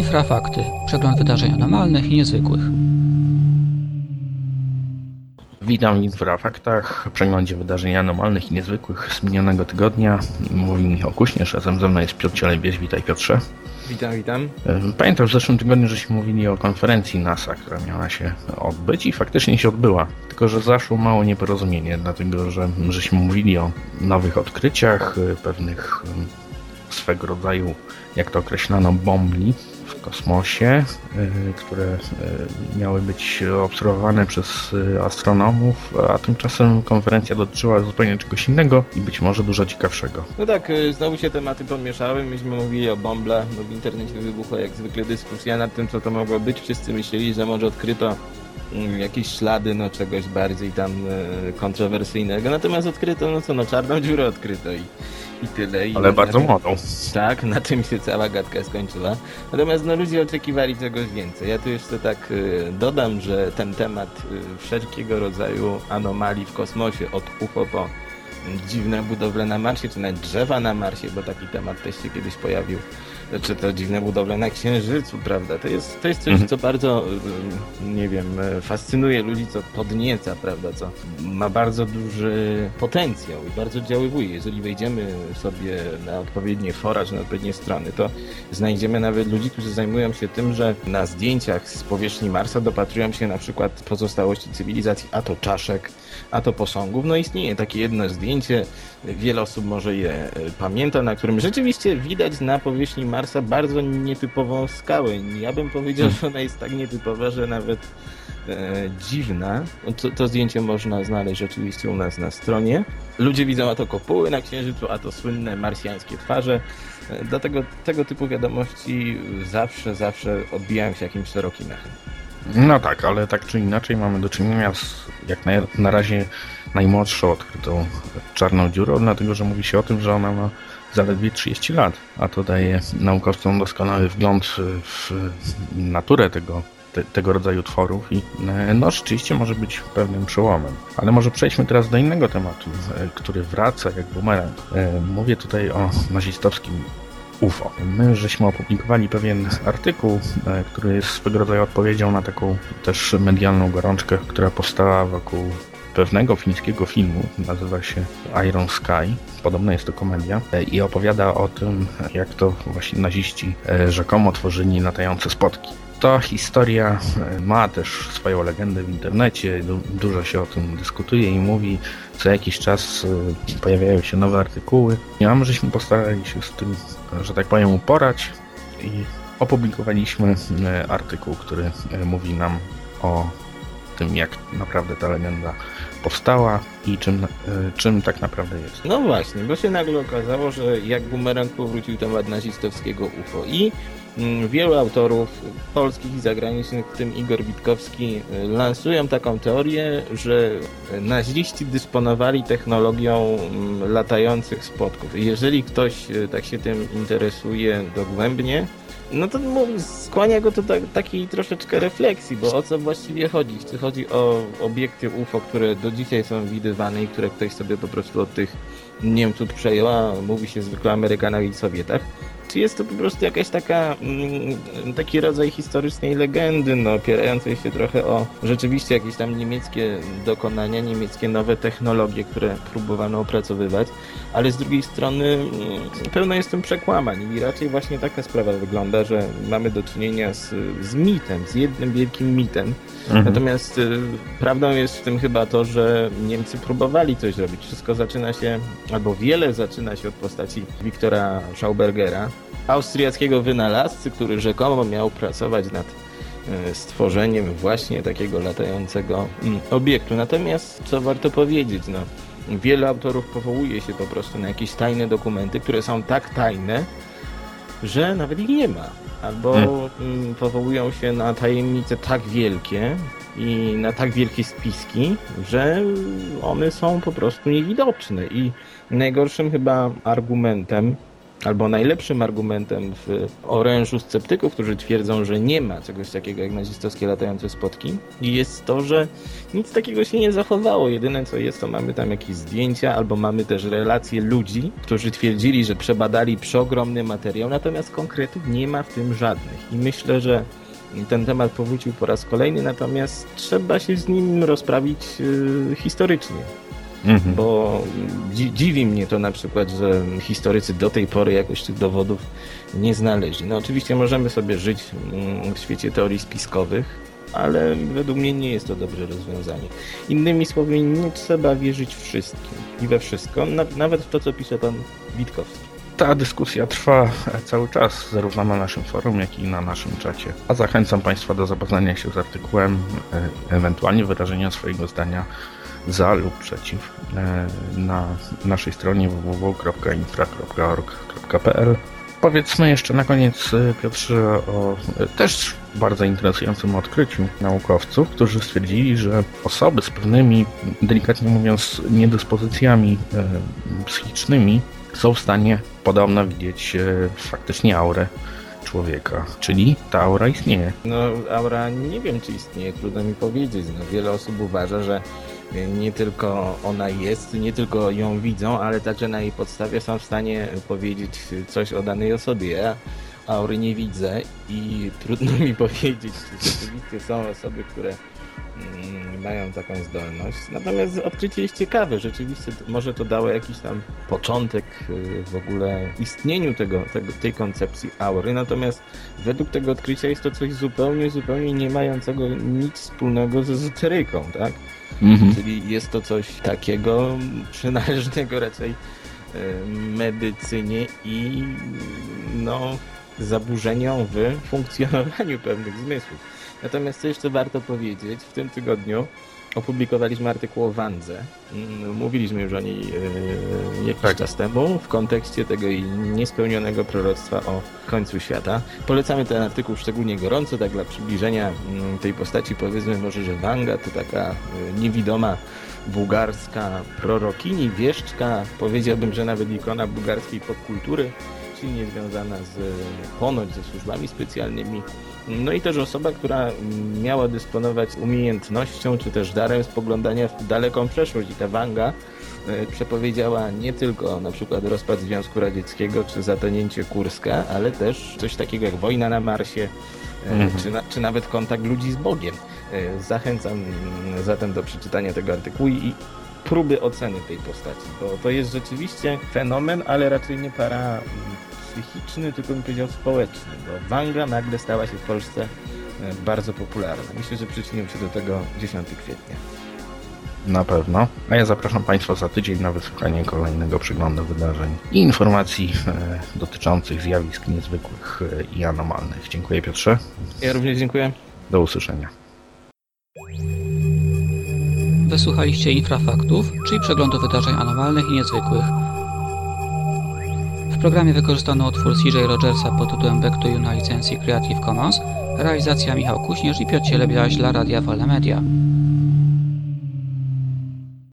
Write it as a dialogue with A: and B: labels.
A: Infrafakty. Przegląd wydarzeń anormalnych i niezwykłych.
B: Witam w Infrafaktach, przeglądzie wydarzeń anormalnych i niezwykłych z minionego tygodnia. Mówi Michał Kuśnierz, razem ze mną jest Piotr Cielewieś. Witaj Piotrze.
C: Witam, witam.
B: Pamiętam w zeszłym tygodniu, żeśmy mówili o konferencji NASA, która miała się odbyć i faktycznie się odbyła. Tylko, że zaszło mało nieporozumienie, dlatego że żeśmy mówili o nowych odkryciach, e, pewnych swego rodzaju, jak to określano, bombli w kosmosie, y, które y, miały być obserwowane przez y, astronomów, a tymczasem konferencja dotyczyła zupełnie czegoś innego i być może dużo ciekawszego.
C: No tak, znowu się tematy pomieszały. Myśmy mówili o bomblach, no w internecie wybuchła jak zwykle dyskusja nad tym, co to mogło być. Wszyscy myśleli, że może odkryto mm, jakieś ślady no czegoś bardziej tam kontrowersyjnego. Natomiast odkryto, no co, no czarną dziurę odkryto i, i tyle. I
B: Ale bardzo
C: tym-
B: młodą.
C: Tak, na tym się cała gadka skończyła. Natomiast no, ludzie oczekiwali czegoś więcej. Ja tu jeszcze tak y, dodam, że ten temat y, wszelkiego rodzaju anomalii w kosmosie, od UFO po dziwne budowle na Marsie, czy nawet drzewa na Marsie, bo taki temat też się kiedyś pojawił, czy to dziwne budowle na Księżycu, prawda? To jest, to jest coś,
B: Mhm.
C: co bardzo, y, nie wiem, y, fascynuje ludzi, co podnieca, prawda, co ma bardzo duży potencjał i bardzo oddziaływuje. Jeżeli wejdziemy sobie na odpowiednie fora, czy na odpowiednie strony, to znajdziemy nawet ludzi, którzy zajmują się tym, że na zdjęciach z powierzchni Marsa dopatrują się na przykład pozostałości cywilizacji, a to czaszek, a to posągów. No istnieje takie jedno zdjęcie, wiele osób może je e, pamięta, na którym rzeczywiście widać na powierzchni Marsa bardzo nietypową skałę. Ja bym powiedział, że ona jest tak nietypowa, że nawet e, dziwna. To, to zdjęcie można znaleźć oczywiście u nas na stronie. Ludzie widzą a to kopuły na Księżycu, a to słynne marsjańskie twarze. E, Dlatego tego typu wiadomości zawsze, zawsze odbijają się jakimś szerokim echem.
B: No tak, ale tak czy inaczej mamy do czynienia z jak na, na razie najmłodszą odkrytą czarną dziurą, dlatego że mówi się o tym, że ona ma zaledwie 30 lat, a to daje naukowcom doskonały wgląd w naturę tego, te, tego rodzaju tworów i e, no rzeczywiście może być pewnym przełomem. Ale może przejdźmy teraz do innego tematu, e, który wraca jak bumerang. E, Mówię tutaj o nazistowskim UFO. My żeśmy opublikowali pewien artykuł, który jest swego rodzaju odpowiedzią na taką też medialną gorączkę, która powstała wokół pewnego fińskiego filmu, nazywa się Iron Sky. Podobno jest to komedia e, i opowiada o tym, jak to właśnie naziści e, rzekomo tworzyli latające spotki. Ta historia e, ma też swoją legendę w internecie, du- dużo się o tym dyskutuje i mówi. Co jakiś czas pojawiają się nowe artykuły. Mam, żeśmy postarali się z tym, że tak powiem, uporać i opublikowaliśmy artykuł, który mówi nam o tym, jak naprawdę ta legenda powstała i czym, e, czym tak naprawdę jest.
C: No właśnie, bo się nagle okazało, że jak bumerang powrócił temat nazistowskiego UFO i wielu autorów polskich i zagranicznych, w tym Igor Witkowski, y, lansują taką teorię, że naziści dysponowali technologią mm, latających spotków. Jeżeli ktoś y, tak się tym interesuje dogłębnie, no to skłania go to do takiej troszeczkę refleksji, bo o co właściwie chodzi? Czy chodzi o obiekty UFO, które do dzisiaj są widywane i które ktoś sobie po prostu od tych Niemców przejął, a mówi się zwykle o Amerykanach i Sowietach? Czy jest to po prostu jakaś taka, mm, taki rodzaj historycznej legendy, no, opierającej się trochę o rzeczywiście jakieś tam niemieckie dokonania, niemieckie nowe technologie, które próbowano opracowywać, ale z drugiej strony mm, pełno jest tym przekłamań i raczej właśnie taka sprawa wygląda, że mamy do czynienia z, z mitem, z jednym wielkim mitem. Natomiast y, prawdą jest w tym chyba to, że Niemcy próbowali coś zrobić. Wszystko zaczyna się, albo wiele zaczyna się od postaci Wiktora Schaubergera, austriackiego wynalazcy, który rzekomo miał pracować nad y, stworzeniem właśnie takiego latającego mm, obiektu. Natomiast co warto powiedzieć, no, wiele autorów powołuje się po prostu na jakieś tajne dokumenty, które są tak tajne, że nawet ich nie ma. Albo mm, powołują się na tajemnice tak wielkie i na tak wielkie spiski, że one są po prostu niewidoczne. I najgorszym chyba argumentem albo najlepszym argumentem w orężu sceptyków, którzy twierdzą, że nie ma czegoś takiego jak nazistowskie latające spotki, jest to, że nic takiego się nie zachowało. Jedyne co jest, to mamy tam jakieś zdjęcia, albo mamy też relacje ludzi, którzy twierdzili, że przebadali przeogromny materiał, natomiast konkretów nie ma w tym żadnych. I myślę, że ten temat powrócił po raz kolejny, natomiast trzeba się z nim rozprawić yy, historycznie.
B: Mhm.
C: Bo dzi dziwi mnie to na przykład, że historycy do tej pory jakoś tych dowodów nie znaleźli. No oczywiście możemy sobie żyć w świecie teorii spiskowych, ale według mnie nie jest to dobre rozwiązanie. Innymi słowy, nie trzeba wierzyć wszystkim i we wszystko, na nawet w to, co pisze pan Witkowski.
B: Ta dyskusja trwa cały czas, zarówno na naszym forum, jak i na naszym czacie. A zachęcam Państwa do zapoznania się z artykułem, e, ewentualnie wyrażenia swojego zdania za lub przeciw e, na naszej stronie www.infra.org.pl. Powiedzmy jeszcze na koniec, e, Piotrze, o e, też bardzo interesującym odkryciu naukowców, którzy stwierdzili, że osoby z pewnymi, delikatnie mówiąc, niedyspozycjami psychicznymi są w stanie podobno widzieć faktycznie aurę człowieka, czyli ta aura istnieje.
C: No, aura nie wiem, czy istnieje, trudno mi powiedzieć. No, wiele osób uważa, że nie tylko ona jest, nie tylko ją widzą, ale także na jej podstawie są w stanie powiedzieć coś o danej osobie. Aury nie widzę i trudno mi powiedzieć, czy rzeczywiście są osoby, które mają taką zdolność. Natomiast odkrycie jest ciekawe. Rzeczywiście może to dało jakiś tam początek y, w ogóle istnieniu tego, tego, tej koncepcji aury. Natomiast według tego odkrycia jest to coś zupełnie, zupełnie nie mającego nic wspólnego z ezoteryką, tak? Mhm. Czyli jest to coś takiego przynależnego raczej e, medycynie i no, zaburzeniom w funkcjonowaniu pewnych zmysłów. Natomiast co jeszcze warto powiedzieć, w tym tygodniu opublikowaliśmy artykuł o Wandze. Mm, mówiliśmy już o niej e, jakiś tak. czas temu w kontekście tego niespełnionego proroctwa o końcu świata. Polecamy ten artykuł szczególnie gorąco, tak dla przybliżenia mm, tej postaci powiedzmy może, że Wanga to taka e, niewidoma bułgarska prorokini, wieszczka, powiedziałbym, że nawet ikona bułgarskiej popkultury, silnie związana z ponoć ze służbami specjalnymi no i też osoba, która miała dysponować umiejętnością czy też darem spoglądania w daleką przeszłość. I ta Wanga e, przepowiedziała nie tylko na przykład rozpad Związku Radzieckiego czy zatonięcie Kurska, ale też coś takiego jak wojna na Marsie, e, mhm. czy, na, czy nawet kontakt ludzi z Bogiem. E, zachęcam mm, zatem do przeczytania tego artykułu i próby oceny tej postaci, bo to jest rzeczywiście fenomen, ale raczej nie para psychiczny, tylko bym powiedział społeczny, bo Wanga nagle stała się w Polsce e, bardzo popularna. Myślę, że przyczynił się do tego 10 kwietnia.
B: Na pewno. A ja zapraszam Państwa za tydzień na wysłuchanie kolejnego przeglądu wydarzeń i informacji e, dotyczących zjawisk niezwykłych e, i anomalnych. Dziękuję Piotrze.
C: Ja również dziękuję.
B: Do usłyszenia.
A: Wysłuchaliście Infrafaktów, czyli przeglądu wydarzeń anomalnych i niezwykłych programie wykorzystano utwór CJ Rogersa pod tytułem Back to You na licencji Creative Commons, realizacja Michał Kuśnierz i Piotr Cielebiaś dla Radia Wolne Media.